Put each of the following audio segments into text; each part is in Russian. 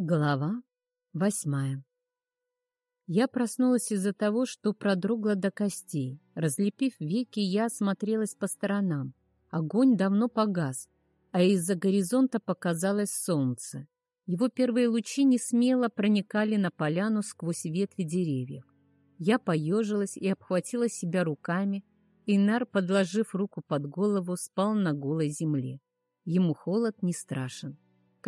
Глава восьмая Я проснулась из-за того, что продрогла до костей. Разлепив веки, я осмотрелась по сторонам. Огонь давно погас, а из-за горизонта показалось солнце. Его первые лучи не смело проникали на поляну сквозь ветви деревьев. Я поежилась и обхватила себя руками. Инар, подложив руку под голову, спал на голой земле. Ему холод не страшен.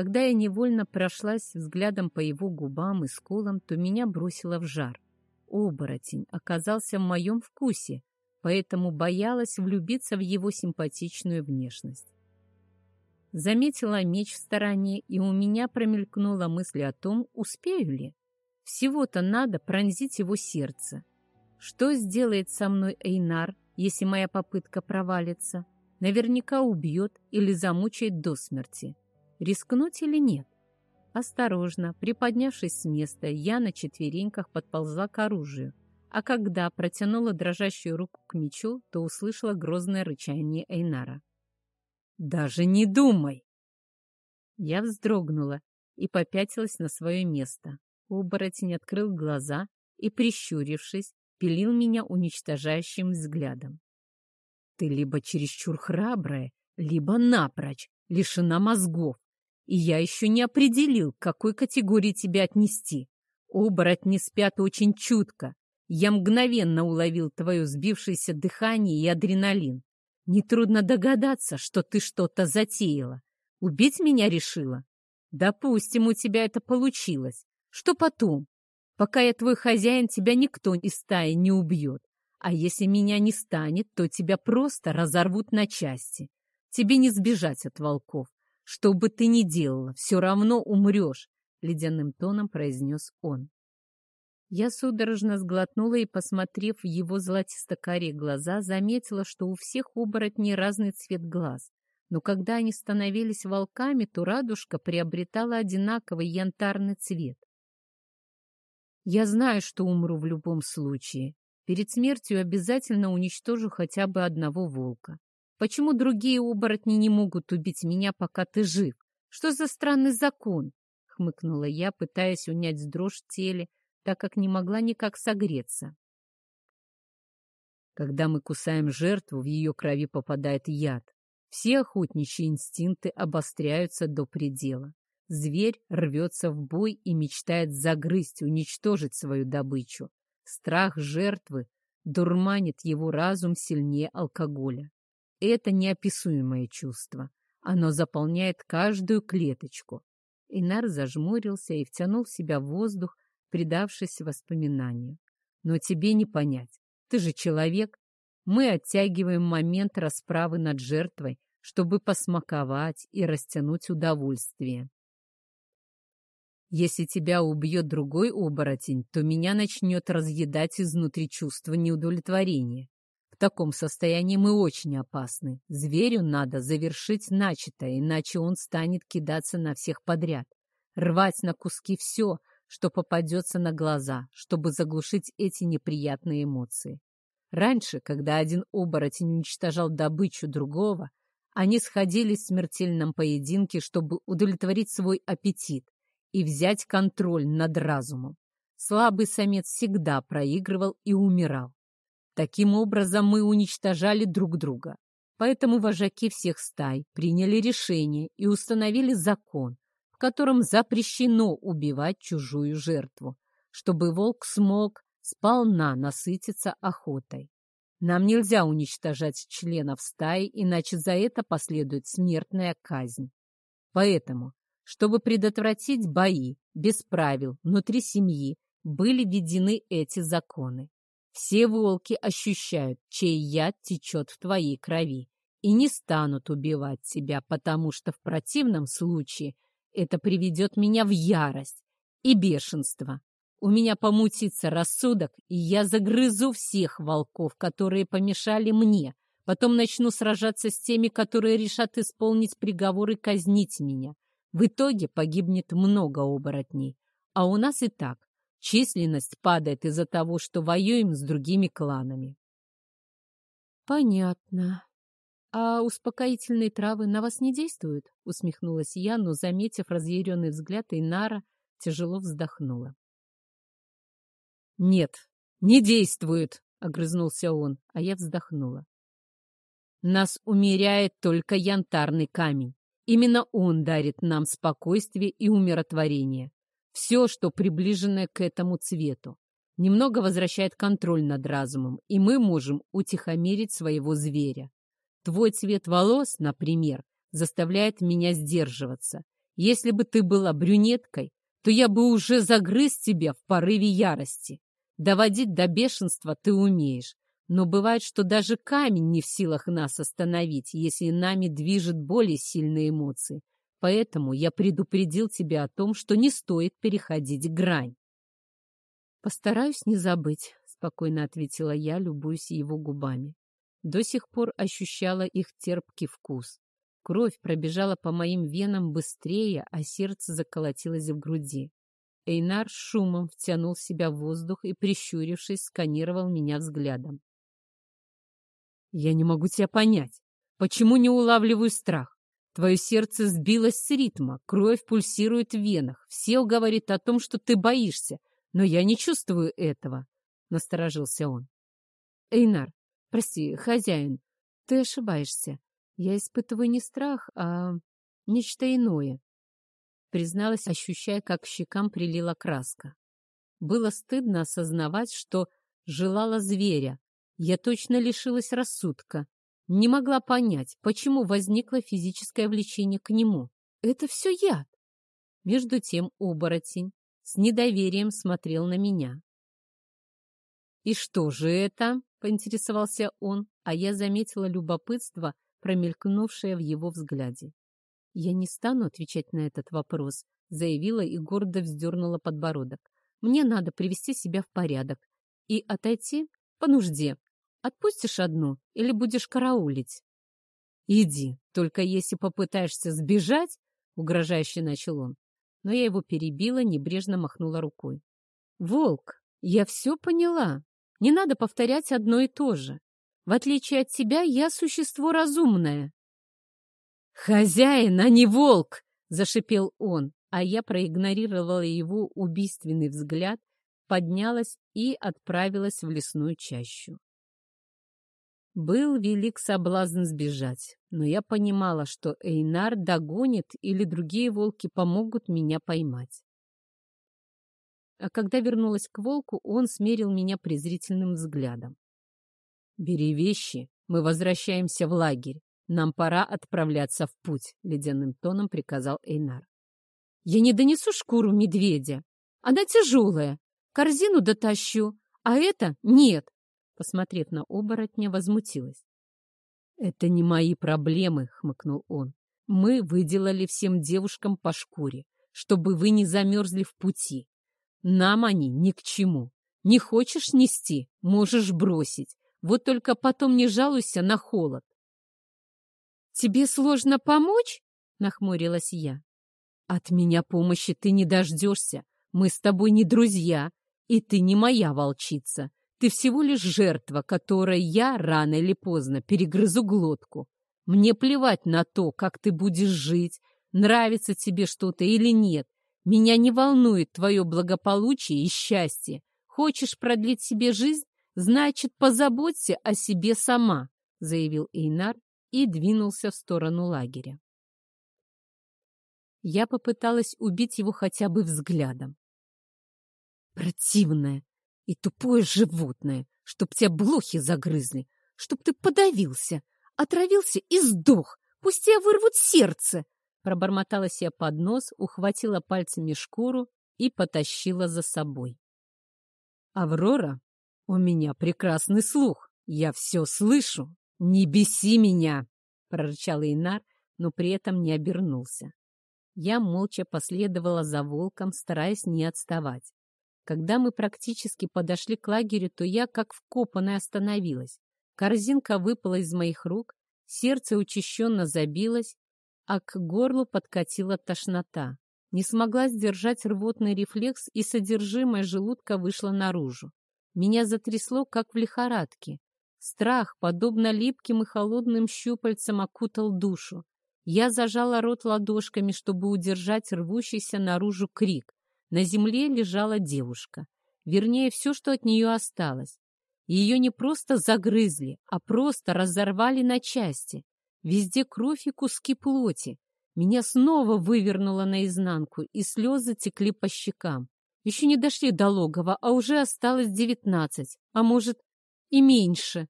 Когда я невольно прошлась взглядом по его губам и скулам, то меня бросило в жар. Оборотень оказался в моем вкусе, поэтому боялась влюбиться в его симпатичную внешность. Заметила меч в стороне, и у меня промелькнула мысль о том, успею ли. Всего-то надо пронзить его сердце. Что сделает со мной Эйнар, если моя попытка провалится? Наверняка убьет или замучает до смерти. Рискнуть или нет? Осторожно, приподнявшись с места, я на четвереньках подползла к оружию, а когда протянула дрожащую руку к мечу, то услышала грозное рычание Эйнара. «Даже не думай!» Я вздрогнула и попятилась на свое место. Оборотень открыл глаза и, прищурившись, пилил меня уничтожающим взглядом. «Ты либо чересчур храбрая, либо напрочь лишена мозгов. И я еще не определил, к какой категории тебя отнести. Оборотни спят очень чутко. Я мгновенно уловил твое сбившееся дыхание и адреналин. Нетрудно догадаться, что ты что-то затеяла. Убить меня решила? Допустим, у тебя это получилось. Что потом? Пока я твой хозяин, тебя никто из стаи не убьет. А если меня не станет, то тебя просто разорвут на части. Тебе не сбежать от волков. Что бы ты ни делала, все равно умрешь, — ледяным тоном произнес он. Я судорожно сглотнула и, посмотрев в его золотисто-карие глаза, заметила, что у всех оборотней разный цвет глаз. Но когда они становились волками, то радужка приобретала одинаковый янтарный цвет. Я знаю, что умру в любом случае. Перед смертью обязательно уничтожу хотя бы одного волка. Почему другие оборотни не могут убить меня, пока ты жив? Что за странный закон? Хмыкнула я, пытаясь унять дрожь в теле, так как не могла никак согреться. Когда мы кусаем жертву, в ее крови попадает яд. Все охотничьи инстинкты обостряются до предела. Зверь рвется в бой и мечтает загрызть, уничтожить свою добычу. Страх жертвы дурманит его разум сильнее алкоголя. Это неописуемое чувство. Оно заполняет каждую клеточку. Инар зажмурился и втянул в себя воздух, предавшись воспоминанию. Но тебе не понять. Ты же человек. Мы оттягиваем момент расправы над жертвой, чтобы посмаковать и растянуть удовольствие. Если тебя убьет другой оборотень, то меня начнет разъедать изнутри чувство неудовлетворения таком состоянии мы очень опасны. Зверю надо завершить начатое, иначе он станет кидаться на всех подряд, рвать на куски все, что попадется на глаза, чтобы заглушить эти неприятные эмоции. Раньше, когда один оборотень уничтожал добычу другого, они сходились в смертельном поединке, чтобы удовлетворить свой аппетит и взять контроль над разумом. Слабый самец всегда проигрывал и умирал. Таким образом мы уничтожали друг друга. Поэтому вожаки всех стай приняли решение и установили закон, в котором запрещено убивать чужую жертву, чтобы волк смог сполна насытиться охотой. Нам нельзя уничтожать членов стаи, иначе за это последует смертная казнь. Поэтому, чтобы предотвратить бои без правил внутри семьи, были введены эти законы. Все волки ощущают, чей яд течет в твоей крови, и не станут убивать тебя, потому что в противном случае это приведет меня в ярость и бешенство. У меня помутится рассудок, и я загрызу всех волков, которые помешали мне. Потом начну сражаться с теми, которые решат исполнить приговор и казнить меня. В итоге погибнет много оборотней. А у нас и так Численность падает из-за того, что воюем с другими кланами. Понятно. А успокоительные травы на вас не действуют? Усмехнулась я, но, заметив разъяренный взгляд Инара, тяжело вздохнула. «Нет, не действует!» — огрызнулся он, а я вздохнула. «Нас умеряет только янтарный камень. Именно он дарит нам спокойствие и умиротворение. Все, что приближенное к этому цвету, немного возвращает контроль над разумом, и мы можем утихомирить своего зверя. Твой цвет волос, например, заставляет меня сдерживаться. Если бы ты была брюнеткой, то я бы уже загрыз тебя в порыве ярости. Доводить до бешенства ты умеешь, но бывает, что даже камень не в силах нас остановить, если нами движет более сильные эмоции. Поэтому я предупредил тебя о том, что не стоит переходить грань. «Постараюсь не забыть», — спокойно ответила я, любуясь его губами. До сих пор ощущала их терпкий вкус. Кровь пробежала по моим венам быстрее, а сердце заколотилось в груди. Эйнар шумом втянул в себя воздух и, прищурившись, сканировал меня взглядом. «Я не могу тебя понять. Почему не улавливаю страх? Твое сердце сбилось с ритма, кровь пульсирует в венах. Все говорят о том, что ты боишься, но я не чувствую этого», — насторожился он. «Эйнар, прости, хозяин, ты ошибаешься. Я испытываю не страх, а нечто иное. Призналась, ощущая, как щекам прилила краска. Было стыдно осознавать, что желала зверя. Я точно лишилась рассудка. Не могла понять, почему возникло физическое влечение к нему. Это все яд. Между тем оборотень с недоверием смотрел на меня. «И что же это?» — поинтересовался он, а я заметила любопытство, промелькнувшее в его взгляде. «Я не стану отвечать на этот вопрос», — заявила и гордо вздернула подбородок. «Мне надо привести себя в порядок и отойти по нужде. Отпустишь одну или будешь караулить?» «Иди, только если попытаешься сбежать», — угрожающе начал он. Но я его перебила, небрежно махнула рукой. «Волк, я все поняла. Не надо повторять одно и то же. В отличие от тебя, я существо разумное. «Хозяин, а не волк!» — зашипел он, а я проигнорировала его убийственный взгляд, поднялась и отправилась в лесную чащу. Был велик соблазн сбежать, но я понимала, что Эйнар догонит или другие волки помогут меня поймать. А когда вернулась к волку, он смерил меня презрительным взглядом. «Бери вещи, мы возвращаемся в лагерь. Нам пора отправляться в путь», — ледяным тоном приказал Эйнар. «Я не донесу шкуру медведя. Она тяжелая. Корзину дотащу, а это нет», — посмотрев на оборотня, возмутилась. «Это не мои проблемы», — хмыкнул он. «Мы выделали всем девушкам по шкуре, чтобы вы не замерзли в пути. Нам они ни к чему. Не хочешь нести, можешь бросить. Вот только потом не жалуйся на холод. «Тебе сложно помочь?» — нахмурилась я. «От меня помощи ты не дождешься. Мы с тобой не друзья, и ты не моя волчица. Ты всего лишь жертва, которой я рано или поздно перегрызу глотку. Мне плевать на то, как ты будешь жить, нравится тебе что-то или нет. Меня не волнует твое благополучие и счастье. Хочешь продлить себе жизнь? «Значит, позаботься о себе сама», — заявил Эйнар и двинулся в сторону лагеря. Я попыталась убить его хотя бы взглядом. Противное и тупое животное, чтоб тебя блохи загрызли, чтоб ты подавился, отравился и сдох, пусть тебя вырвут сердце. Пробормотала себе под нос, ухватила пальцами шкуру и потащила за собой. Аврора «У меня прекрасный слух. Я все слышу. Не беси меня!» — прорычал Инар, но при этом не обернулся. Я молча последовала за волком, стараясь не отставать. Когда мы практически подошли к лагерю, то я, как вкопанная, остановилась. Корзинка выпала из моих рук, сердце учащенно забилось, а к горлу подкатила тошнота. Не смогла сдержать рвотный рефлекс, и содержимое желудка вышло наружу. Меня затрясло, как в лихорадке. Страх, подобно липким и холодным щупальцам, окутал душу. Я зажала рот ладошками, чтобы удержать рвущийся наружу крик. На земле лежала девушка. Вернее, все, что от нее осталось. Ее не просто загрызли, а просто разорвали на части. Везде кровь и куски плоти. Меня снова вывернуло наизнанку, и слезы текли по щекам. Еще не дошли до логова, а уже осталось девятнадцать, а может и меньше.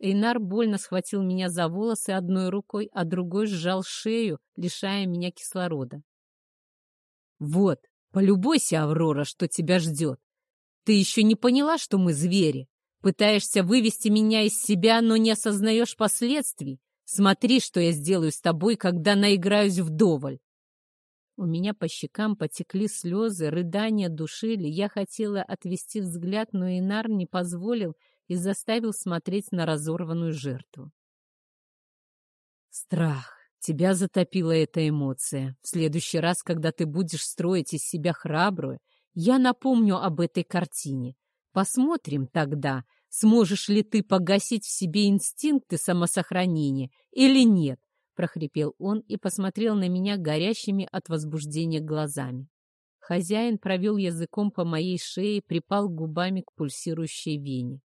Эйнар больно схватил меня за волосы одной рукой, а другой сжал шею, лишая меня кислорода. «Вот, полюбуйся, Аврора, что тебя ждет. Ты еще не поняла, что мы звери. Пытаешься вывести меня из себя, но не осознаешь последствий. Смотри, что я сделаю с тобой, когда наиграюсь вдоволь. У меня по щекам потекли слезы, рыдания душили. Я хотела отвести взгляд, но Инар не позволил и заставил смотреть на разорванную жертву. Страх. Тебя затопила эта эмоция. В следующий раз, когда ты будешь строить из себя храбрую, я напомню об этой картине. Посмотрим тогда, сможешь ли ты погасить в себе инстинкты самосохранения или нет прохрипел он и посмотрел на меня горящими от возбуждения глазами. Хозяин провел языком по моей шее, припал губами к пульсирующей вене.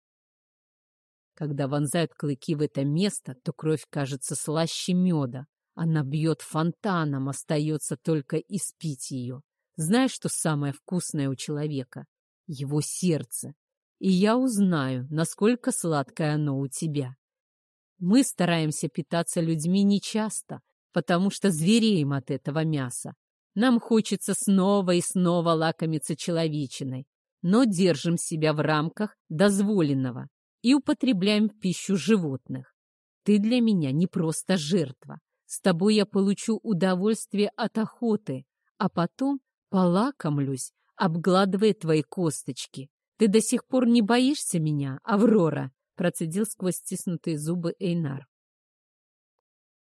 Когда вонзают клыки в это место, то кровь кажется слаще меда. Она бьет фонтаном, остается только испить ее. Знаешь, что самое вкусное у человека? Его сердце. И я узнаю, насколько сладкое оно у тебя. Мы стараемся питаться людьми нечасто, потому что звереем от этого мяса. Нам хочется снова и снова лакомиться человечиной, но держим себя в рамках дозволенного и употребляем пищу животных. Ты для меня не просто жертва. С тобой я получу удовольствие от охоты, а потом полакомлюсь, обгладывая твои косточки. Ты до сих пор не боишься меня, Аврора? процедил сквозь стиснутые зубы Эйнар.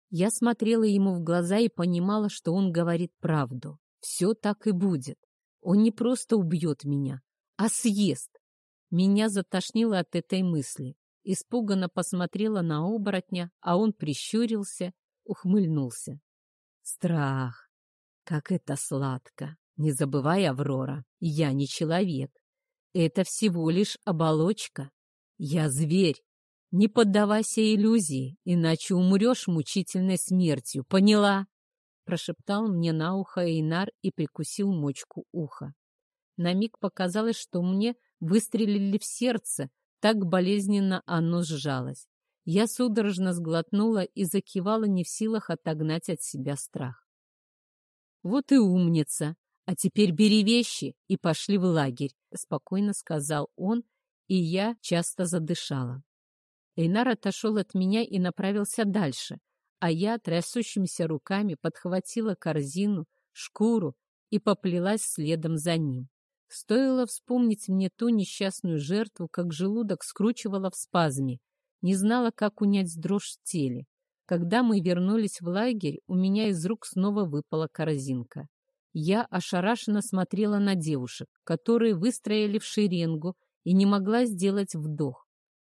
Я смотрела ему в глаза и понимала, что он говорит правду. Все так и будет. Он не просто убьет меня, а съест. Меня затошнило от этой мысли. Испуганно посмотрела на оборотня, а он прищурился, ухмыльнулся. Страх! Как это сладко! Не забывай, Аврора, я не человек. Это всего лишь оболочка. «Я зверь. Не поддавайся иллюзии, иначе умрешь мучительной смертью. Поняла?» Прошептал мне на ухо Эйнар и прикусил мочку уха. На миг показалось, что мне выстрелили в сердце, так болезненно оно сжалось. Я судорожно сглотнула и закивала не в силах отогнать от себя страх. «Вот и умница! А теперь бери вещи и пошли в лагерь», — спокойно сказал он и я часто задышала. Эйнар отошел от меня и направился дальше, а я трясущимися руками подхватила корзину, шкуру и поплелась следом за ним. Стоило вспомнить мне ту несчастную жертву, как желудок скручивало в спазме. Не знала, как унять дрожь в теле. Когда мы вернулись в лагерь, у меня из рук снова выпала корзинка. Я ошарашенно смотрела на девушек, которые выстроили в шеренгу и не могла сделать вдох.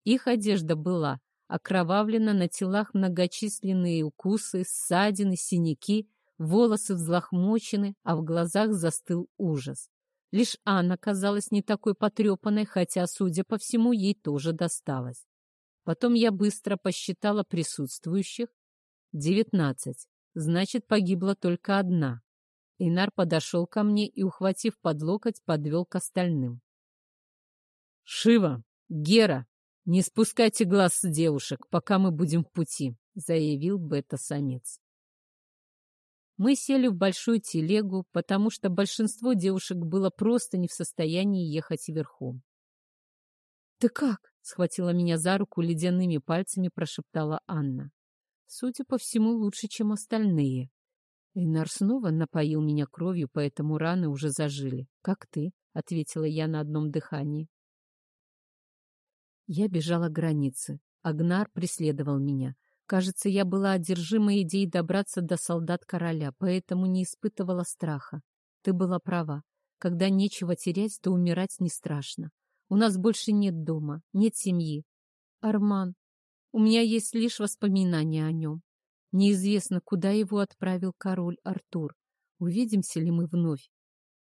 Их одежда была окровавлена, на телах многочисленные укусы, ссадины, синяки, волосы взлохмочены, а в глазах застыл ужас. Лишь Анна казалась не такой потрепанной, хотя, судя по всему, ей тоже досталось. Потом я быстро посчитала присутствующих. Девятнадцать. Значит, погибла только одна. Инар подошел ко мне и, ухватив под локоть, подвел к остальным. «Шива! Гера! Не спускайте глаз с девушек, пока мы будем в пути», — заявил бета-самец. Мы сели в большую телегу, потому что большинство девушек было просто не в состоянии ехать верхом. «Ты как?» — схватила меня за руку ледяными пальцами, прошептала Анна. «Судя по всему, лучше, чем остальные». Инар снова напоил меня кровью, поэтому раны уже зажили. «Как ты?» — ответила я на одном дыхании. Я бежала к границе. Агнар преследовал меня. Кажется, я была одержима идеей добраться до солдат короля, поэтому не испытывала страха. Ты была права. Когда нечего терять, то умирать не страшно. У нас больше нет дома, нет семьи. Арман, у меня есть лишь воспоминания о нем. Неизвестно, куда его отправил король Артур. Увидимся ли мы вновь?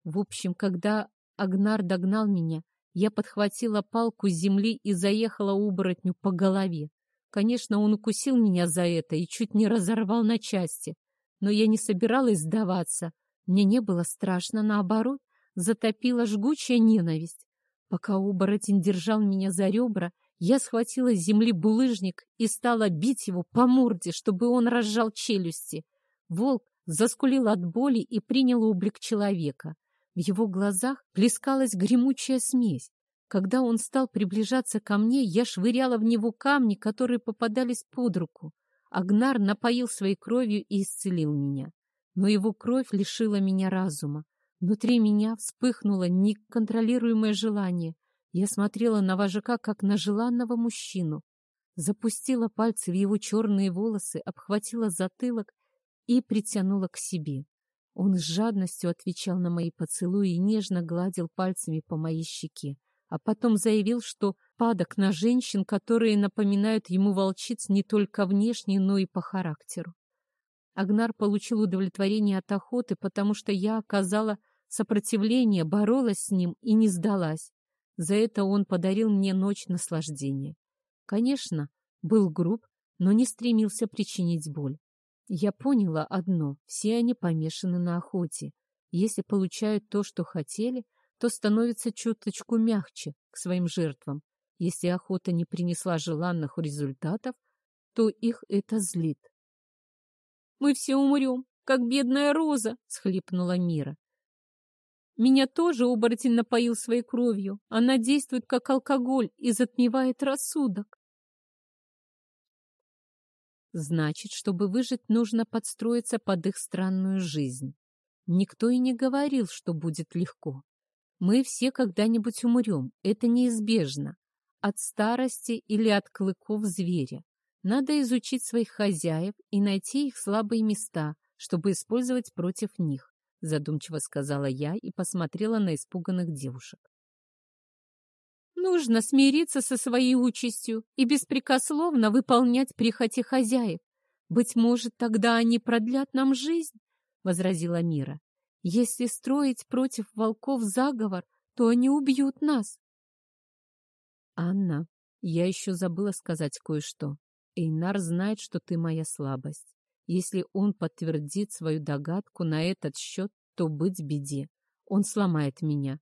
В общем, когда Агнар догнал меня, я подхватила палку с земли и заехала оборотню по голове. Конечно, он укусил меня за это и чуть не разорвал на части. Но я не собиралась сдаваться. Мне не было страшно, наоборот, затопила жгучая ненависть. Пока оборотень держал меня за ребра, я схватила с земли булыжник и стала бить его по морде, чтобы он разжал челюсти. Волк заскулил от боли и принял облик человека. В его глазах плескалась гремучая смесь. Когда он стал приближаться ко мне, я швыряла в него камни, которые попадались под руку. Агнар напоил своей кровью и исцелил меня. Но его кровь лишила меня разума. Внутри меня вспыхнуло неконтролируемое желание. Я смотрела на вожака, как на желанного мужчину. Запустила пальцы в его черные волосы, обхватила затылок и притянула к себе. Он с жадностью отвечал на мои поцелуи и нежно гладил пальцами по моей щеке, а потом заявил, что падок на женщин, которые напоминают ему волчиц не только внешне, но и по характеру. Агнар получил удовлетворение от охоты, потому что я оказала сопротивление, боролась с ним и не сдалась. За это он подарил мне ночь наслаждения. Конечно, был груб, но не стремился причинить боль. Я поняла одно — все они помешаны на охоте. Если получают то, что хотели, то становятся чуточку мягче к своим жертвам. Если охота не принесла желанных результатов, то их это злит. «Мы все умрем, как бедная роза!» — схлипнула Мира. Меня тоже оборотень напоил своей кровью. Она действует как алкоголь и затмевает рассудок. Значит, чтобы выжить, нужно подстроиться под их странную жизнь. Никто и не говорил, что будет легко. Мы все когда-нибудь умрем, это неизбежно. От старости или от клыков зверя. Надо изучить своих хозяев и найти их слабые места, чтобы использовать против них задумчиво сказала я и посмотрела на испуганных девушек. Нужно смириться со своей участью и беспрекословно выполнять прихоти хозяев. Быть может, тогда они продлят нам жизнь, — возразила Мира. Если строить против волков заговор, то они убьют нас. Анна, я еще забыла сказать кое-что. Эйнар знает, что ты моя слабость. Если он подтвердит свою догадку на этот счет, то быть беде. Он сломает меня.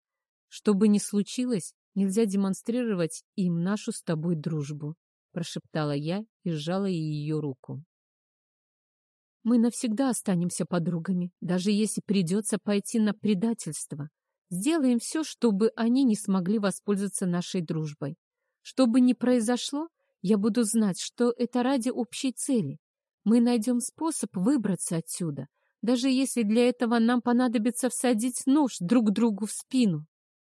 Что бы ни случилось, нельзя демонстрировать им нашу с тобой дружбу, прошептала я и сжала ее руку. Мы навсегда останемся подругами, даже если придется пойти на предательство. Сделаем все, чтобы они не смогли воспользоваться нашей дружбой. Что бы ни произошло, я буду знать, что это ради общей цели. Мы найдем способ выбраться отсюда, даже если для этого нам понадобится всадить нож друг другу в спину.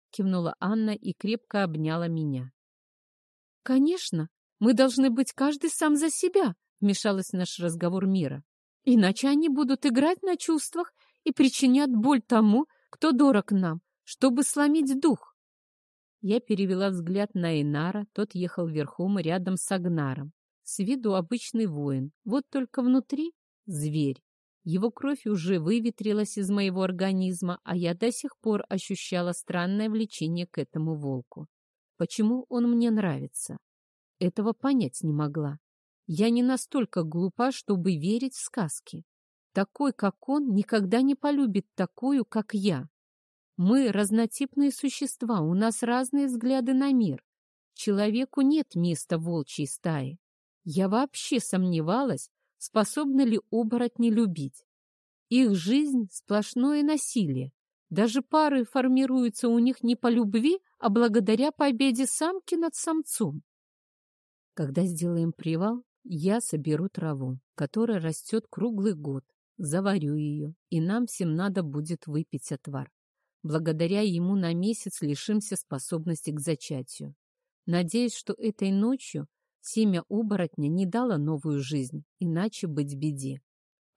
Кивнула Анна и крепко обняла меня. Конечно, мы должны быть каждый сам за себя, вмешалась в наш разговор Мира. Иначе они будут играть на чувствах и причинят боль тому, кто дорог нам, чтобы сломить дух. Я перевела взгляд на Инара, тот ехал верхом рядом с Агнаром. С виду обычный воин, вот только внутри — зверь. Его кровь уже выветрилась из моего организма, а я до сих пор ощущала странное влечение к этому волку. Почему он мне нравится? Этого понять не могла. Я не настолько глупа, чтобы верить в сказки. Такой, как он, никогда не полюбит такую, как я. Мы разнотипные существа, у нас разные взгляды на мир. Человеку нет места волчьей стае. Я вообще сомневалась, способны ли оборотни любить. Их жизнь — сплошное насилие. Даже пары формируются у них не по любви, а благодаря победе самки над самцом. Когда сделаем привал, я соберу траву, которая растет круглый год, заварю ее, и нам всем надо будет выпить отвар. Благодаря ему на месяц лишимся способности к зачатию. Надеюсь, что этой ночью Семя оборотня не дало новую жизнь, иначе быть беде.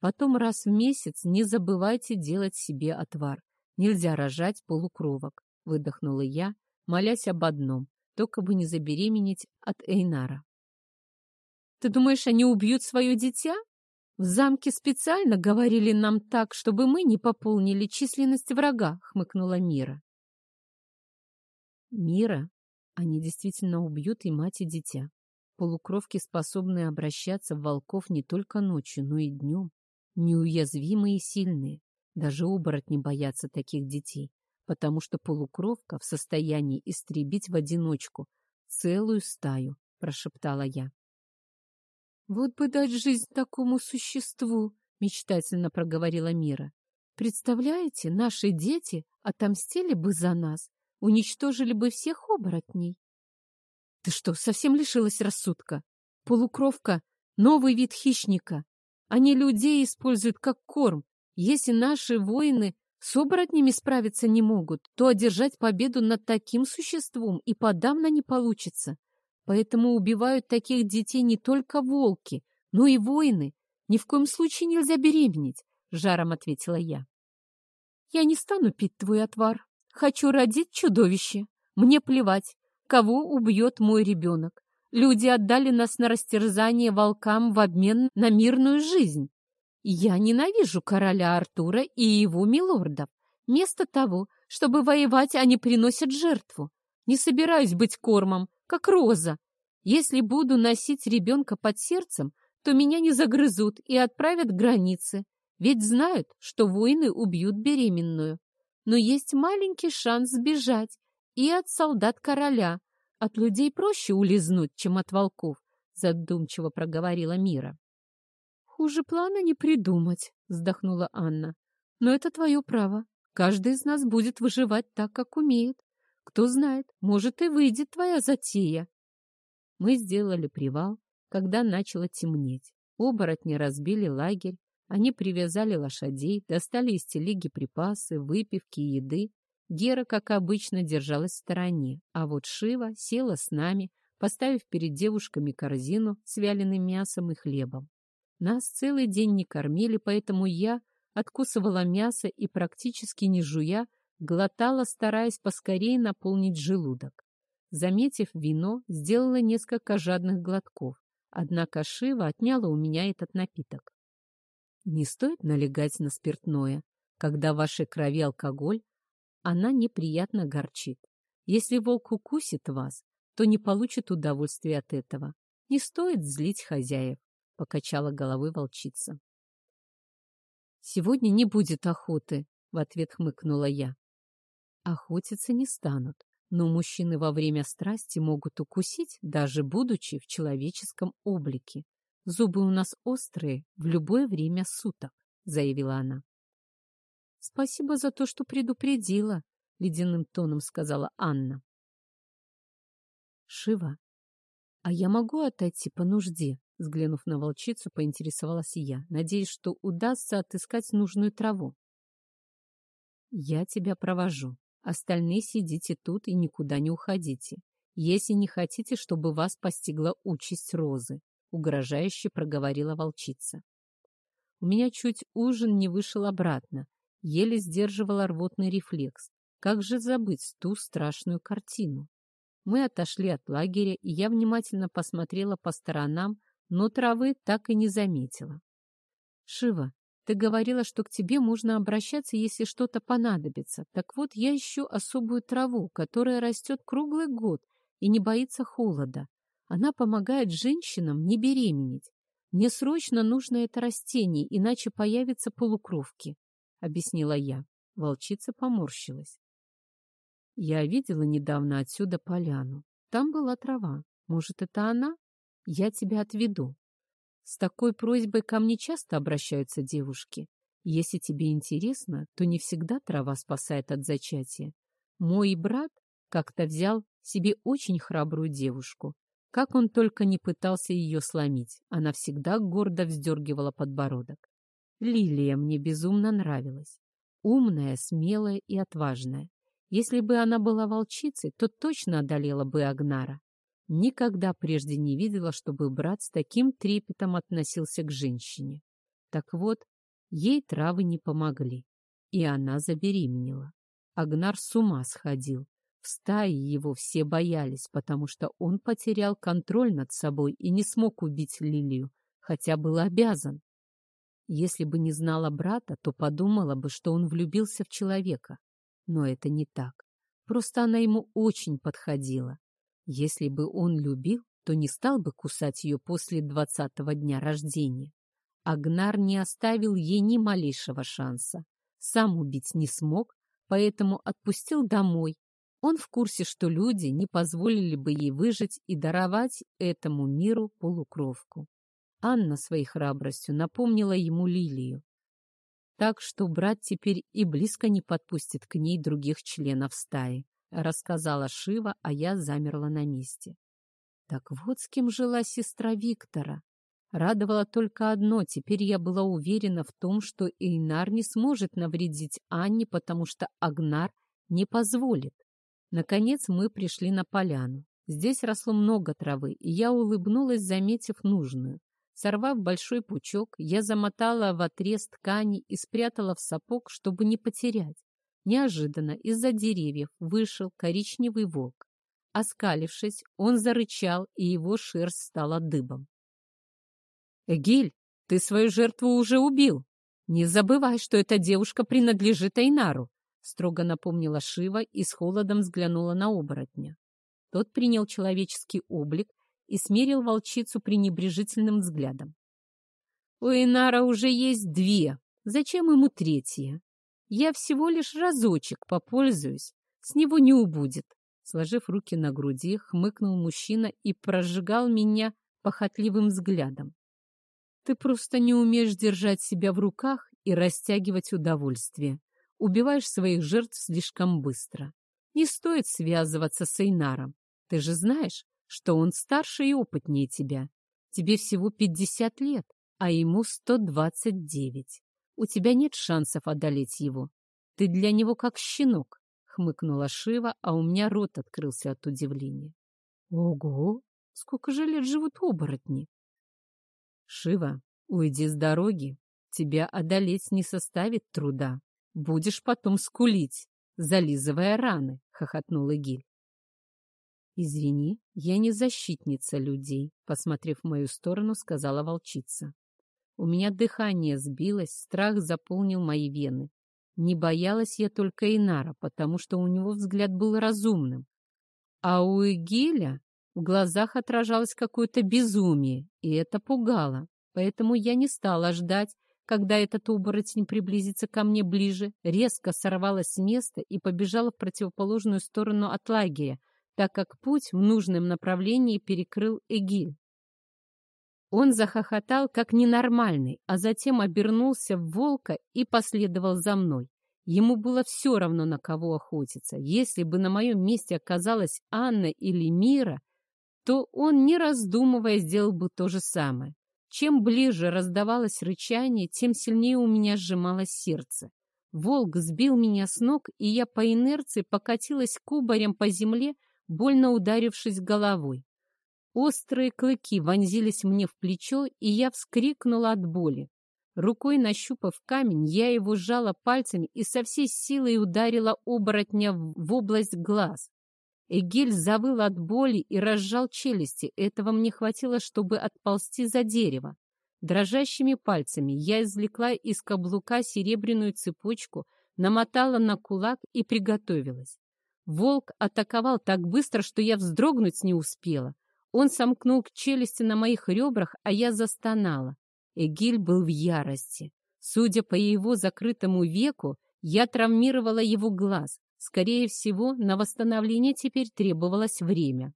Потом раз в месяц не забывайте делать себе отвар. Нельзя рожать полукровок, выдохнула я, молясь об одном, только бы не забеременеть от Эйнара. Ты думаешь, они убьют свое дитя? В замке специально говорили нам так, чтобы мы не пополнили численность врага, хмыкнула Мира. Мира, они действительно убьют и мать, и дитя. Полукровки способны обращаться в волков не только ночью, но и днем. Неуязвимые и сильные. Даже оборотни боятся таких детей, потому что полукровка в состоянии истребить в одиночку целую стаю, прошептала я. Вот бы дать жизнь такому существу, мечтательно проговорила Мира. Представляете, наши дети отомстили бы за нас, уничтожили бы всех оборотней. Ты что, совсем лишилась рассудка? Полукровка — новый вид хищника. Они людей используют как корм. Если наши воины с оборотнями справиться не могут, то одержать победу над таким существом и подавно не получится. Поэтому убивают таких детей не только волки, но и воины. Ни в коем случае нельзя беременеть, — жаром ответила я. Я не стану пить твой отвар. Хочу родить чудовище. Мне плевать, кого убьет мой ребенок. Люди отдали нас на растерзание волкам в обмен на мирную жизнь. Я ненавижу короля Артура и его милордов. Вместо того, чтобы воевать, они приносят жертву. Не собираюсь быть кормом, как роза. Если буду носить ребенка под сердцем, то меня не загрызут и отправят к границе, ведь знают, что воины убьют беременную. Но есть маленький шанс сбежать, и от солдат короля. От людей проще улизнуть, чем от волков, задумчиво проговорила Мира. Хуже плана не придумать, вздохнула Анна. Но это твое право. Каждый из нас будет выживать так, как умеет. Кто знает, может и выйдет твоя затея. Мы сделали привал, когда начало темнеть. Оборотни разбили лагерь, они привязали лошадей, достали из телеги припасы, выпивки и еды, Гера, как обычно, держалась в стороне, а вот Шива села с нами, поставив перед девушками корзину с вяленым мясом и хлебом. Нас целый день не кормили, поэтому я откусывала мясо и, практически не жуя, глотала, стараясь поскорее наполнить желудок. Заметив вино, сделала несколько жадных глотков, однако Шива отняла у меня этот напиток. Не стоит налегать на спиртное, когда в вашей крови алкоголь, она неприятно горчит. Если волк укусит вас, то не получит удовольствия от этого. Не стоит злить хозяев, — покачала головой волчица. «Сегодня не будет охоты», — в ответ хмыкнула я. Охотиться не станут, но мужчины во время страсти могут укусить, даже будучи в человеческом облике. Зубы у нас острые в любое время суток, — заявила она. «Спасибо за то, что предупредила», — ледяным тоном сказала Анна. «Шива, а я могу отойти по нужде?» Взглянув на волчицу, поинтересовалась я, надеясь, что удастся отыскать нужную траву. «Я тебя провожу. Остальные сидите тут и никуда не уходите, если не хотите, чтобы вас постигла участь розы», угрожающе проговорила волчица. У меня чуть ужин не вышел обратно, еле сдерживала рвотный рефлекс. Как же забыть ту страшную картину? Мы отошли от лагеря, и я внимательно посмотрела по сторонам, но травы так и не заметила. «Шива, ты говорила, что к тебе можно обращаться, если что-то понадобится. Так вот, я ищу особую траву, которая растет круглый год и не боится холода. Она помогает женщинам не беременеть. Мне срочно нужно это растение, иначе появятся полукровки. — объяснила я. Волчица поморщилась. Я видела недавно отсюда поляну. Там была трава. Может, это она? Я тебя отведу. С такой просьбой ко мне часто обращаются девушки. Если тебе интересно, то не всегда трава спасает от зачатия. Мой брат как-то взял себе очень храбрую девушку. Как он только не пытался ее сломить, она всегда гордо вздергивала подбородок. Лилия мне безумно нравилась. Умная, смелая и отважная. Если бы она была волчицей, то точно одолела бы Агнара. Никогда прежде не видела, чтобы брат с таким трепетом относился к женщине. Так вот, ей травы не помогли, и она забеременела. Агнар с ума сходил. В стае его все боялись, потому что он потерял контроль над собой и не смог убить Лилию, хотя был обязан. Если бы не знала брата, то подумала бы, что он влюбился в человека. Но это не так. Просто она ему очень подходила. Если бы он любил, то не стал бы кусать ее после двадцатого дня рождения. Агнар не оставил ей ни малейшего шанса. Сам убить не смог, поэтому отпустил домой. Он в курсе, что люди не позволили бы ей выжить и даровать этому миру полукровку. Анна своей храбростью напомнила ему Лилию. Так что брат теперь и близко не подпустит к ней других членов стаи, рассказала Шива, а я замерла на месте. Так вот с кем жила сестра Виктора. Радовало только одно, теперь я была уверена в том, что Эйнар не сможет навредить Анне, потому что Агнар не позволит. Наконец мы пришли на поляну. Здесь росло много травы, и я улыбнулась, заметив нужную. Сорвав большой пучок, я замотала в отрез ткани и спрятала в сапог, чтобы не потерять. Неожиданно из-за деревьев вышел коричневый волк. Оскалившись, он зарычал, и его шерсть стала дыбом. «Эгиль, ты свою жертву уже убил. Не забывай, что эта девушка принадлежит Айнару», строго напомнила Шива и с холодом взглянула на оборотня. Тот принял человеческий облик и смерил волчицу пренебрежительным взглядом. «У Инара уже есть две. Зачем ему третья? Я всего лишь разочек попользуюсь. С него не убудет». Сложив руки на груди, хмыкнул мужчина и прожигал меня похотливым взглядом. «Ты просто не умеешь держать себя в руках и растягивать удовольствие. Убиваешь своих жертв слишком быстро. Не стоит связываться с Эйнаром. Ты же знаешь, что он старше и опытнее тебя. Тебе всего 50 лет, а ему 129. У тебя нет шансов одолеть его. Ты для него как щенок, — хмыкнула Шива, а у меня рот открылся от удивления. Ого! Сколько же лет живут оборотни? Шива, уйди с дороги. Тебя одолеть не составит труда. Будешь потом скулить, зализывая раны, — хохотнул Игиль. «Извини, я не защитница людей», — посмотрев в мою сторону, сказала волчица. У меня дыхание сбилось, страх заполнил мои вены. Не боялась я только Инара, потому что у него взгляд был разумным. А у Игиля в глазах отражалось какое-то безумие, и это пугало. Поэтому я не стала ждать, когда этот оборотень приблизится ко мне ближе, резко сорвалась с места и побежала в противоположную сторону от лагеря, так как путь в нужном направлении перекрыл Эгиль. Он захохотал, как ненормальный, а затем обернулся в волка и последовал за мной. Ему было все равно, на кого охотиться. Если бы на моем месте оказалась Анна или Мира, то он, не раздумывая, сделал бы то же самое. Чем ближе раздавалось рычание, тем сильнее у меня сжималось сердце. Волк сбил меня с ног, и я по инерции покатилась кубарем по земле, больно ударившись головой. Острые клыки вонзились мне в плечо, и я вскрикнула от боли. Рукой нащупав камень, я его сжала пальцами и со всей силой ударила оборотня в область глаз. Эгель завыл от боли и разжал челюсти. Этого мне хватило, чтобы отползти за дерево. Дрожащими пальцами я извлекла из каблука серебряную цепочку, намотала на кулак и приготовилась. Волк атаковал так быстро, что я вздрогнуть не успела. Он сомкнул к челюсти на моих ребрах, а я застонала. Эгиль был в ярости. Судя по его закрытому веку, я травмировала его глаз. Скорее всего, на восстановление теперь требовалось время.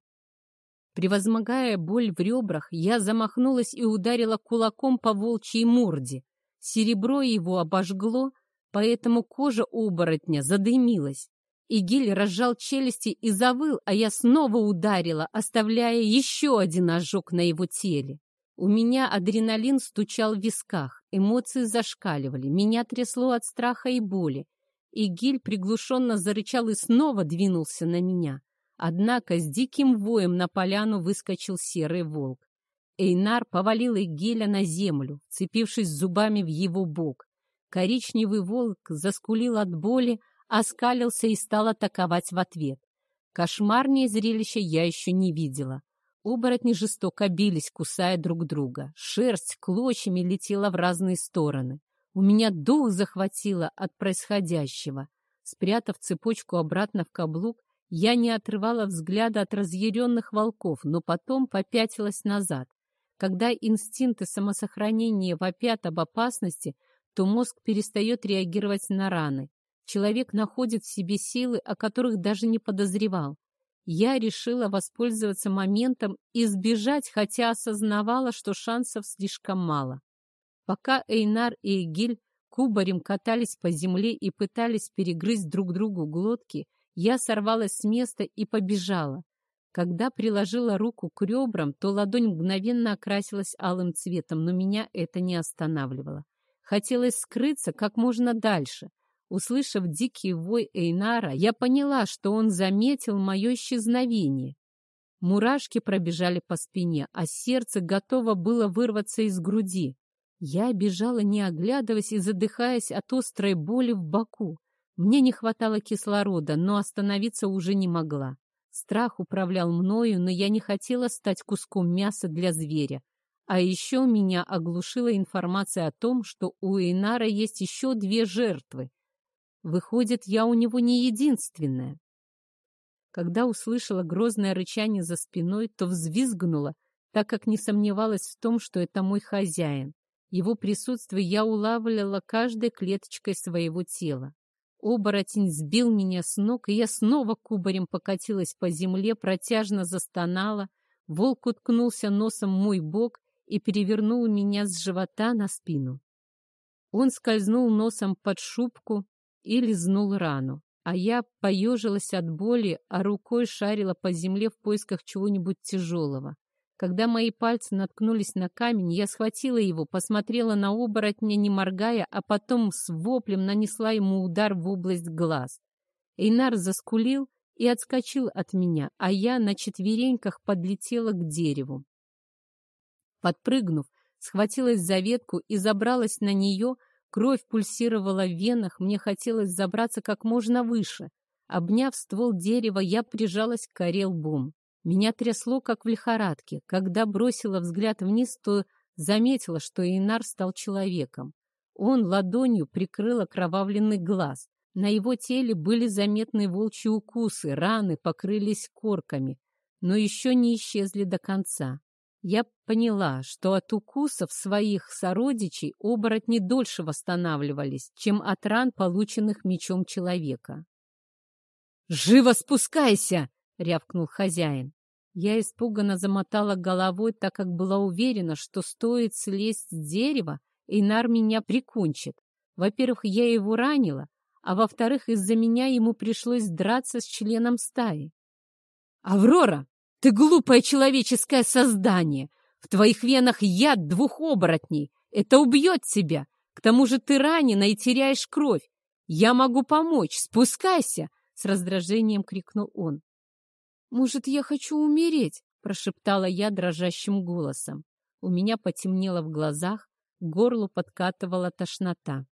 Превозмогая боль в ребрах, я замахнулась и ударила кулаком по волчьей морде. Серебро его обожгло, поэтому кожа оборотня задымилась. Игиль разжал челюсти и завыл, а я снова ударила, оставляя еще один ожог на его теле. У меня адреналин стучал в висках, эмоции зашкаливали, меня трясло от страха и боли. Игиль приглушенно зарычал и снова двинулся на меня. Однако с диким воем на поляну выскочил серый волк. Эйнар повалил Игиля на землю, цепившись зубами в его бок. Коричневый волк заскулил от боли, оскалился и стал атаковать в ответ. Кошмарнее зрелище я еще не видела. Оборотни жестоко бились, кусая друг друга. Шерсть клочьями летела в разные стороны. У меня дух захватило от происходящего. Спрятав цепочку обратно в каблук, я не отрывала взгляда от разъяренных волков, но потом попятилась назад. Когда инстинкты самосохранения вопят об опасности, то мозг перестает реагировать на раны. Человек находит в себе силы, о которых даже не подозревал. Я решила воспользоваться моментом и сбежать, хотя осознавала, что шансов слишком мало. Пока Эйнар и Эгиль кубарем катались по земле и пытались перегрызть друг другу глотки, я сорвалась с места и побежала. Когда приложила руку к ребрам, то ладонь мгновенно окрасилась алым цветом, но меня это не останавливало. Хотелось скрыться как можно дальше. Услышав дикий вой Эйнара, я поняла, что он заметил мое исчезновение. Мурашки пробежали по спине, а сердце готово было вырваться из груди. Я бежала, не оглядываясь и задыхаясь от острой боли в боку. Мне не хватало кислорода, но остановиться уже не могла. Страх управлял мною, но я не хотела стать куском мяса для зверя. А еще меня оглушила информация о том, что у Эйнара есть еще две жертвы. Выходит, я у него не единственная. Когда услышала грозное рычание за спиной, то взвизгнула, так как не сомневалась в том, что это мой хозяин. Его присутствие я улавливала каждой клеточкой своего тела. Оборотень сбил меня с ног, и я снова кубарем покатилась по земле, протяжно застонала. Волк уткнулся носом в мой бок и перевернул меня с живота на спину. Он скользнул носом под шубку и лизнул рану, а я поежилась от боли, а рукой шарила по земле в поисках чего-нибудь тяжелого. Когда мои пальцы наткнулись на камень, я схватила его, посмотрела на оборотня, не моргая, а потом с воплем нанесла ему удар в область глаз. Эйнар заскулил и отскочил от меня, а я на четвереньках подлетела к дереву. Подпрыгнув, схватилась за ветку и забралась на нее, кровь пульсировала в венах, мне хотелось забраться как можно выше. Обняв ствол дерева, я прижалась к коре лбом. Меня трясло, как в лихорадке. Когда бросила взгляд вниз, то заметила, что Инар стал человеком. Он ладонью прикрыл окровавленный глаз. На его теле были заметны волчьи укусы, раны покрылись корками, но еще не исчезли до конца. Я поняла, что от укусов своих сородичей оборотни дольше восстанавливались, чем от ран, полученных мечом человека. «Живо спускайся!» — рявкнул хозяин. Я испуганно замотала головой, так как была уверена, что стоит слезть с дерева, Эйнар меня прикончит. Во-первых, я его ранила, а во-вторых, из-за меня ему пришлось драться с членом стаи. «Аврора, ты глупое человеческое создание! В твоих венах яд двух оборотней! Это убьет тебя! К тому же ты ранена и теряешь кровь! Я могу помочь! Спускайся!» С раздражением крикнул он. «Может, я хочу умереть?» — прошептала я дрожащим голосом. У меня потемнело в глазах, к горлу подкатывала тошнота.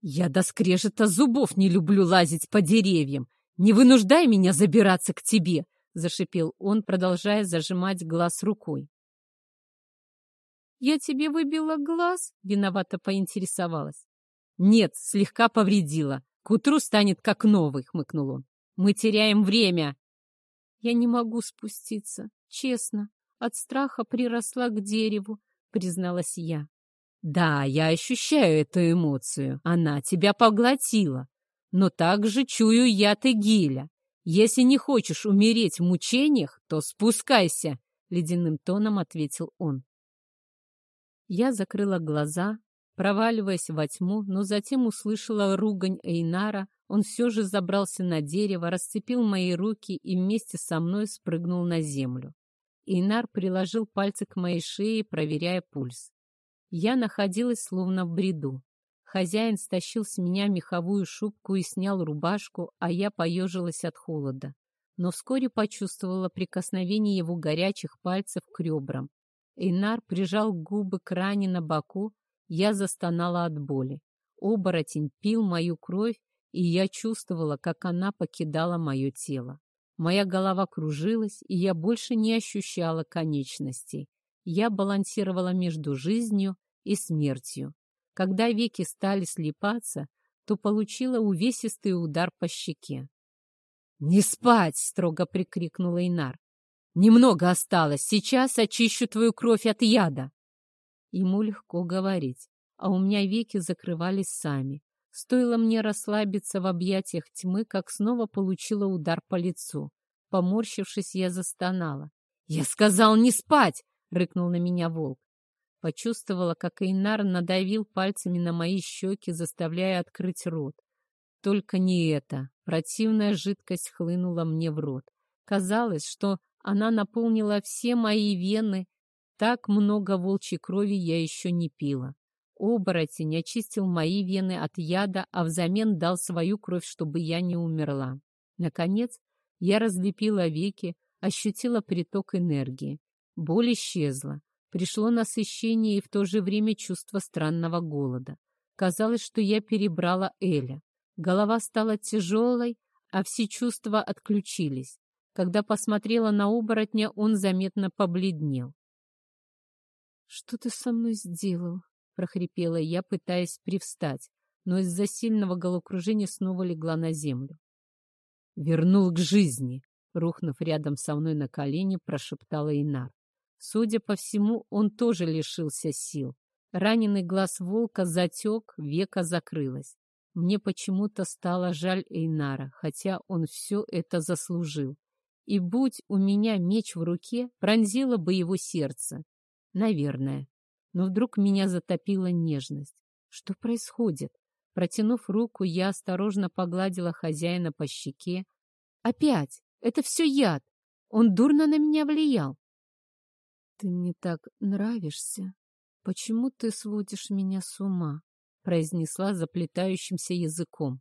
«Я до скрежета зубов не люблю лазить по деревьям! Не вынуждай меня забираться к тебе!» — зашипел он, продолжая зажимать глаз рукой. «Я тебе выбила глаз?» — виновато поинтересовалась. «Нет, слегка повредила. К утру станет как новый», — хмыкнул он. «Мы теряем время!» Я не могу спуститься, честно. От страха приросла к дереву, призналась я. Да, я ощущаю эту эмоцию. Она тебя поглотила. Но также чую яд Гиля. Если не хочешь умереть в мучениях, то спускайся, ледяным тоном ответил он. Я закрыла глаза, проваливаясь во тьму, но затем услышала ругань Эйнара, он все же забрался на дерево, расцепил мои руки и вместе со мной спрыгнул на землю. Инар приложил пальцы к моей шее, проверяя пульс. Я находилась словно в бреду. Хозяин стащил с меня меховую шубку и снял рубашку, а я поежилась от холода. Но вскоре почувствовала прикосновение его горячих пальцев к ребрам. Эйнар прижал губы к ране на боку, я застонала от боли. Оборотень пил мою кровь, и я чувствовала, как она покидала мое тело. Моя голова кружилась, и я больше не ощущала конечностей. Я балансировала между жизнью и смертью. Когда веки стали слепаться, то получила увесистый удар по щеке. «Не спать!» — строго прикрикнула Инар. «Немного осталось. Сейчас очищу твою кровь от яда». Ему легко говорить, а у меня веки закрывались сами. Стоило мне расслабиться в объятиях тьмы, как снова получила удар по лицу. Поморщившись, я застонала. «Я сказал не спать!» — рыкнул на меня волк. Почувствовала, как Эйнар надавил пальцами на мои щеки, заставляя открыть рот. Только не это. Противная жидкость хлынула мне в рот. Казалось, что она наполнила все мои вены. Так много волчьей крови я еще не пила. Оборотень очистил мои вены от яда, а взамен дал свою кровь, чтобы я не умерла. Наконец, я разлепила веки, ощутила приток энергии. Боль исчезла. Пришло насыщение и в то же время чувство странного голода. Казалось, что я перебрала Эля. Голова стала тяжелой, а все чувства отключились. Когда посмотрела на оборотня, он заметно побледнел. «Что ты со мной сделал?» прохрипела я, пытаясь привстать, но из-за сильного головокружения снова легла на землю. «Вернул к жизни!» — рухнув рядом со мной на колени, прошептала Инар. Судя по всему, он тоже лишился сил. Раненый глаз волка затек, века закрылось. Мне почему-то стало жаль Эйнара, хотя он все это заслужил. И будь у меня меч в руке, пронзило бы его сердце. Наверное но вдруг меня затопила нежность. Что происходит? Протянув руку, я осторожно погладила хозяина по щеке. Опять! Это все яд! Он дурно на меня влиял. Ты мне так нравишься. Почему ты сводишь меня с ума? произнесла заплетающимся языком.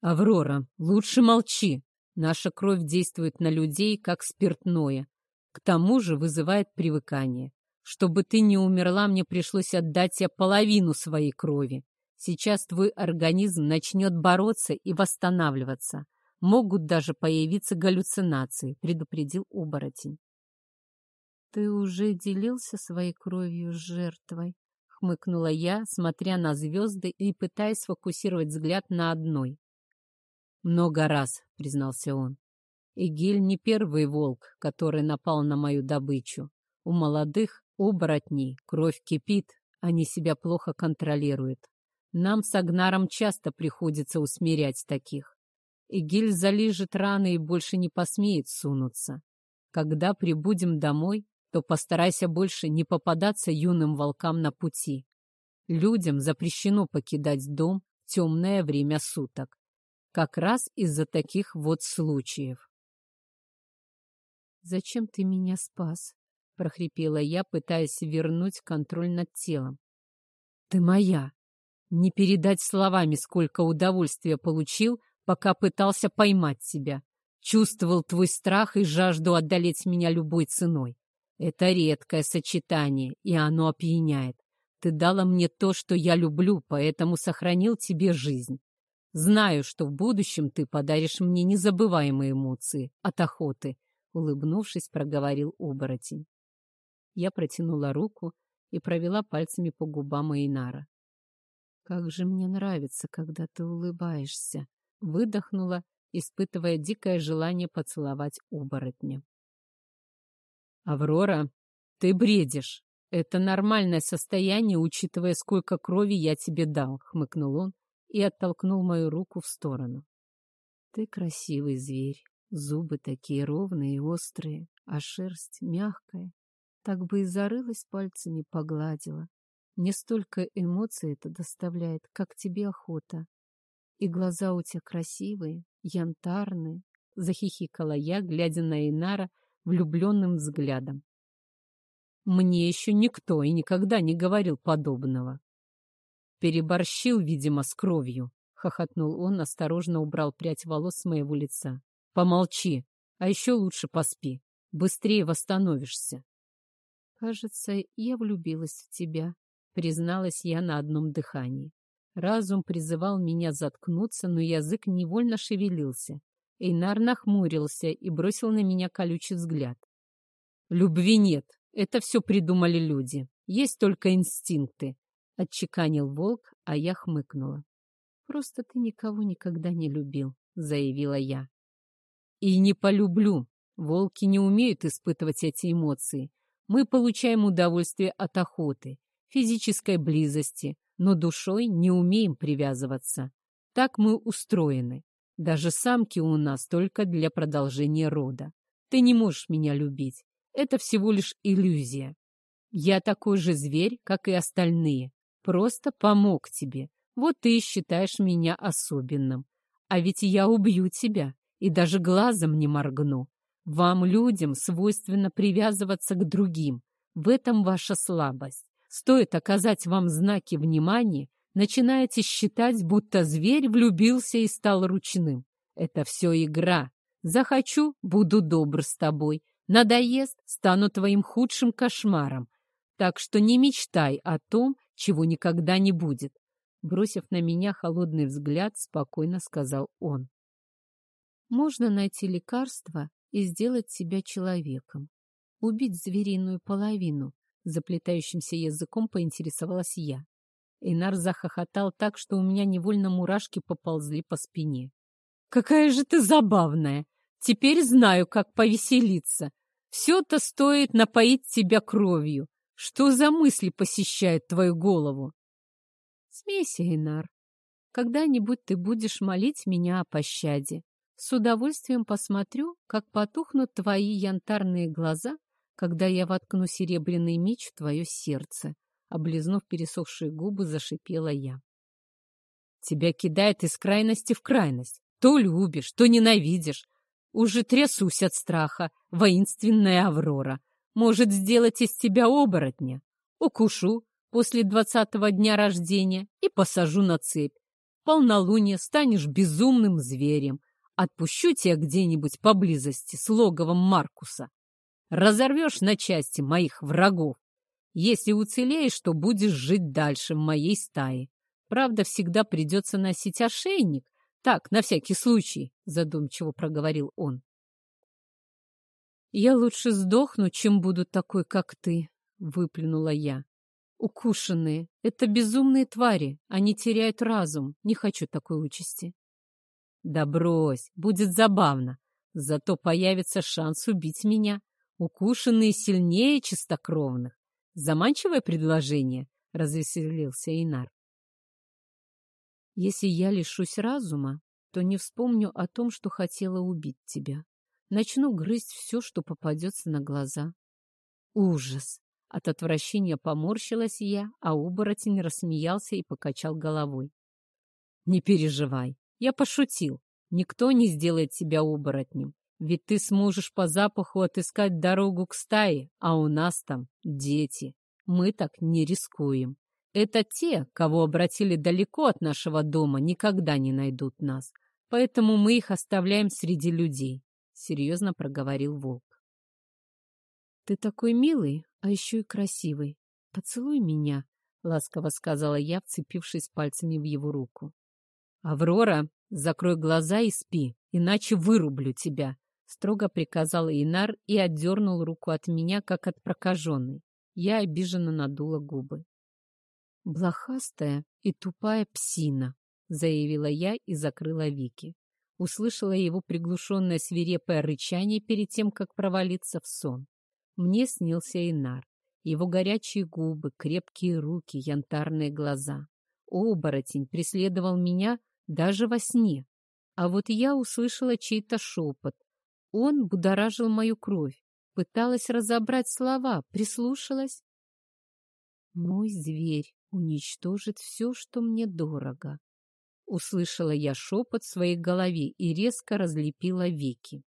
«Аврора, лучше молчи. Наша кровь действует на людей, как спиртное. К тому же вызывает привыкание. Чтобы ты не умерла, мне пришлось отдать тебе половину своей крови. Сейчас твой организм начнет бороться и восстанавливаться. Могут даже появиться галлюцинации, предупредил оборотень. Ты уже делился своей кровью с жертвой, хмыкнула я, смотря на звезды и пытаясь сфокусировать взгляд на одной. Много раз, признался он. Игиль не первый волк, который напал на мою добычу. У молодых Оборотни, кровь кипит, они себя плохо контролируют. Нам с Агнаром часто приходится усмирять таких. Игиль залижет раны и больше не посмеет сунуться. Когда прибудем домой, то постарайся больше не попадаться юным волкам на пути. Людям запрещено покидать дом в темное время суток. Как раз из-за таких вот случаев. «Зачем ты меня спас?» — прохрипела я, пытаясь вернуть контроль над телом. «Ты моя!» Не передать словами, сколько удовольствия получил, пока пытался поймать тебя. Чувствовал твой страх и жажду одолеть меня любой ценой. Это редкое сочетание, и оно опьяняет. Ты дала мне то, что я люблю, поэтому сохранил тебе жизнь. Знаю, что в будущем ты подаришь мне незабываемые эмоции от охоты, — улыбнувшись, проговорил оборотень. Я протянула руку и провела пальцами по губам Эйнара. «Как же мне нравится, когда ты улыбаешься!» Выдохнула, испытывая дикое желание поцеловать оборотня. «Аврора, ты бредишь. Это нормальное состояние, учитывая, сколько крови я тебе дал», — хмыкнул он и оттолкнул мою руку в сторону. «Ты красивый зверь. Зубы такие ровные и острые, а шерсть мягкая так бы и зарылась пальцами, погладила. Не столько эмоций это доставляет, как тебе охота. И глаза у тебя красивые, янтарные, — захихикала я, глядя на Инара влюбленным взглядом. Мне еще никто и никогда не говорил подобного. Переборщил, видимо, с кровью, — хохотнул он, осторожно убрал прядь волос с моего лица. Помолчи, а еще лучше поспи. Быстрее восстановишься. «Кажется, я влюбилась в тебя», — призналась я на одном дыхании. Разум призывал меня заткнуться, но язык невольно шевелился. Эйнар нахмурился и бросил на меня колючий взгляд. «Любви нет. Это все придумали люди. Есть только инстинкты», — отчеканил волк, а я хмыкнула. «Просто ты никого никогда не любил», — заявила я. «И не полюблю. Волки не умеют испытывать эти эмоции. Мы получаем удовольствие от охоты, физической близости, но душой не умеем привязываться. Так мы устроены. Даже самки у нас только для продолжения рода. Ты не можешь меня любить. Это всего лишь иллюзия. Я такой же зверь, как и остальные. Просто помог тебе. Вот ты и считаешь меня особенным. А ведь я убью тебя и даже глазом не моргну. Вам, людям, свойственно привязываться к другим. В этом ваша слабость. Стоит оказать вам знаки внимания, начинаете считать, будто зверь влюбился и стал ручным. Это все игра. Захочу — буду добр с тобой. Надоест — стану твоим худшим кошмаром. Так что не мечтай о том, чего никогда не будет. Бросив на меня холодный взгляд, спокойно сказал он. Можно найти лекарство и сделать себя человеком. Убить звериную половину, заплетающимся языком поинтересовалась я. Эйнар захохотал так, что у меня невольно мурашки поползли по спине. «Какая же ты забавная! Теперь знаю, как повеселиться. Все-то стоит напоить тебя кровью. Что за мысли посещают твою голову?» «Смейся, Эйнар. Когда-нибудь ты будешь молить меня о пощаде. С удовольствием посмотрю, как потухнут твои янтарные глаза, когда я воткну серебряный меч в твое сердце. Облизнув пересохшие губы, зашипела я. Тебя кидает из крайности в крайность. То любишь, то ненавидишь. Уже трясусь от страха, воинственная Аврора. Может сделать из тебя оборотня. Укушу после двадцатого дня рождения и посажу на цепь. Полнолуние станешь безумным зверем. Отпущу тебя где-нибудь поблизости с логовом Маркуса. Разорвешь на части моих врагов. Если уцелеешь, то будешь жить дальше в моей стае. Правда, всегда придется носить ошейник. Так, на всякий случай, задумчиво проговорил он. Я лучше сдохну, чем буду такой, как ты, выплюнула я. Укушенные — это безумные твари, они теряют разум. Не хочу такой участи. Да брось, будет забавно. Зато появится шанс убить меня. Укушенные сильнее чистокровных. Заманчивое предложение, — развеселился Инар. Если я лишусь разума, то не вспомню о том, что хотела убить тебя. Начну грызть все, что попадется на глаза. Ужас! От отвращения поморщилась я, а оборотень рассмеялся и покачал головой. Не переживай, я пошутил. Никто не сделает тебя оборотнем. Ведь ты сможешь по запаху отыскать дорогу к стае, а у нас там дети. Мы так не рискуем. Это те, кого обратили далеко от нашего дома, никогда не найдут нас. Поэтому мы их оставляем среди людей», — серьезно проговорил волк. «Ты такой милый, а еще и красивый. Поцелуй меня», — ласково сказала я, вцепившись пальцами в его руку. «Аврора, закрой глаза и спи, иначе вырублю тебя», Строго приказал Инар и отдернул руку от меня, как от прокаженной. Я обиженно надула губы. «Блохастая и тупая псина», — заявила я и закрыла веки. Услышала его приглушенное свирепое рычание перед тем, как провалиться в сон. Мне снился Инар. Его горячие губы, крепкие руки, янтарные глаза. Оборотень преследовал меня даже во сне. А вот я услышала чей-то шепот, он будоражил мою кровь, пыталась разобрать слова, прислушалась. «Мой зверь уничтожит все, что мне дорого», — услышала я шепот в своей голове и резко разлепила веки.